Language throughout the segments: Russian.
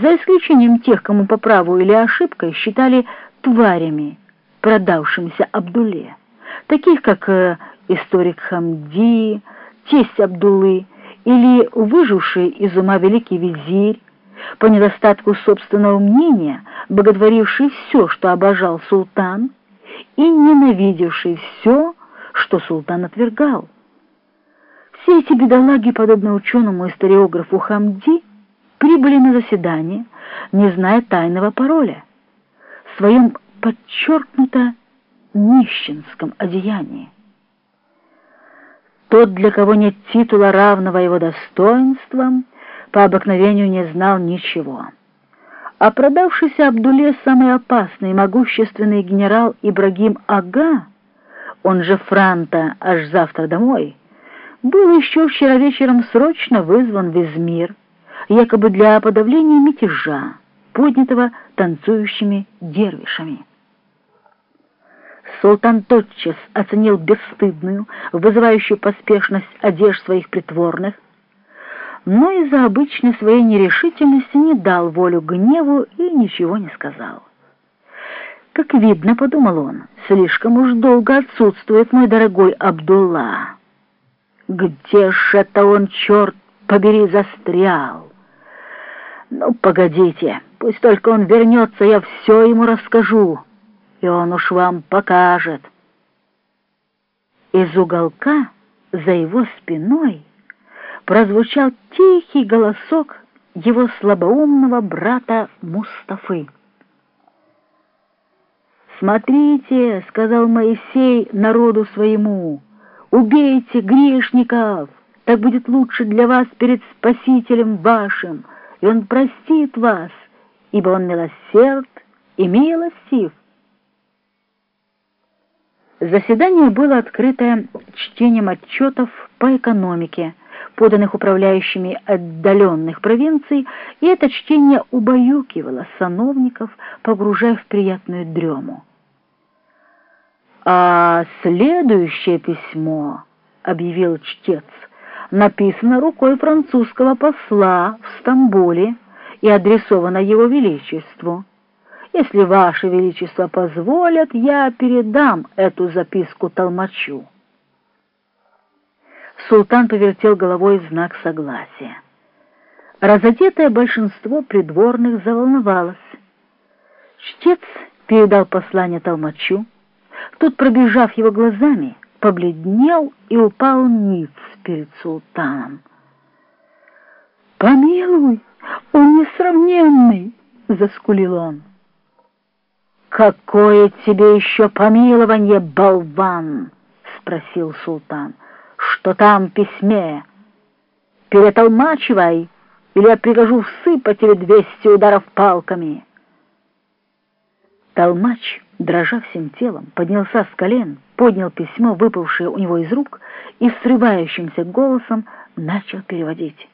за исключением тех, кому по праву или ошибкой считали тварями, продавшимися Абдуле, таких как э, историк Хамди, тесть Абдулы или выживший из ума великий визирь, по недостатку собственного мнения, боготворивший все, что обожал султан, и ненавидевший все, что султан отвергал. Все эти бедолаги, подобно ученому историографу Хамди, прибыли на заседание, не зная тайного пароля, в своем подчеркнуто нищенском одеянии. Тот, для кого нет титула равного его достоинствам, по обыкновению не знал ничего. А продавшийся Абдуле самый опасный и могущественный генерал Ибрагим Ага, он же Франта, аж завтра домой, был еще вчера вечером срочно вызван в Измир, якобы для подавления мятежа, поднятого танцующими дервишами. Султан тотчас оценил бесстыдную, вызывающую поспешность одежд своих притворных, но из-за обычной своей нерешительности не дал волю гневу и ничего не сказал. «Как видно, — подумал он, — слишком уж долго отсутствует мой дорогой Абдулла. Где ж это он, черт побери, застрял? Ну, погодите, пусть только он вернется, я все ему расскажу» и он уж вам покажет. Из уголка за его спиной прозвучал тихий голосок его слабоумного брата Мустафы. «Смотрите», — сказал Моисей народу своему, — «убейте грешников, так будет лучше для вас перед Спасителем вашим, и Он простит вас, ибо Он милосерд и милостив». Заседание было открыто чтением отчетов по экономике, поданных управляющими отдаленных провинций, и это чтение убаюкивало сановников, погружая в приятную дрему. «А следующее письмо», — объявил чтец, — «написано рукой французского посла в Стамбуле и адресовано его величеству». Если Ваше Величество позволят, я передам эту записку толмачу. Султан повертел головой в знак согласия. Разодетое большинство придворных заволновалось. Чтец передал послание толмачу. Тот, пробежав его глазами, побледнел и упал ниц перед султаном. «Помилуй, он несравненный!» — заскулил он. «Какое тебе еще помилование, болван?» — спросил султан. «Что там в письме? Перетолмачивай, или я прикажу всыпать тебе двести ударов палками». Толмач, дрожа всем телом, поднялся с колен, поднял письмо, выпавшее у него из рук, и срывающимся голосом начал переводить.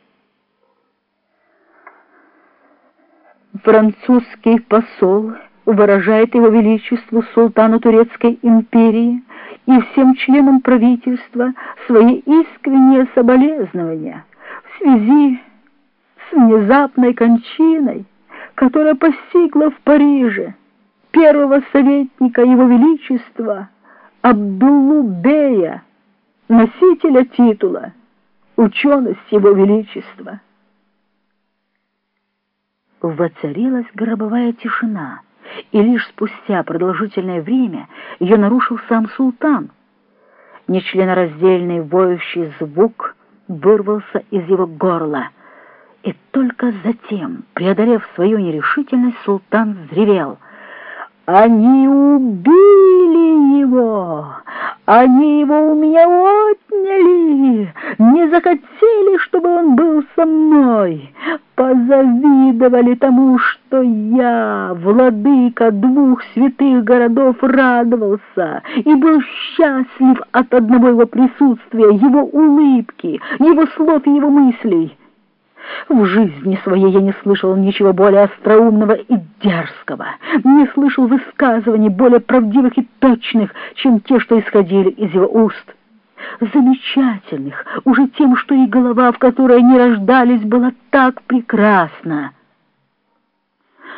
«Французский посол...» выражает его величеству султану Турецкой империи и всем членам правительства свои искренние соболезнования в связи с внезапной кончиной, которая постигла в Париже первого советника его величества Абдуллу Бея, носителя титула «Ученость его величества». Воцарилась гробовая тишина — и лишь спустя продолжительное время ее нарушил сам султан. Нечленораздельный воющий звук вырвался из его горла, и только затем, преодолев свою нерешительность, султан взревел. «Они убили его! Они его у меня отняли! Не захотели, чтобы он был со мной! позавидовали тому, что я, владыка двух святых городов, радовался и был счастлив от одного его присутствия, его улыбки, его слов и его мыслей. В жизни своей я не слышал ничего более остроумного и дерзкого, не слышал высказываний более правдивых и точных, чем те, что исходили из его уст замечательных, уже тем, что и голова, в которой они рождались, была так прекрасна.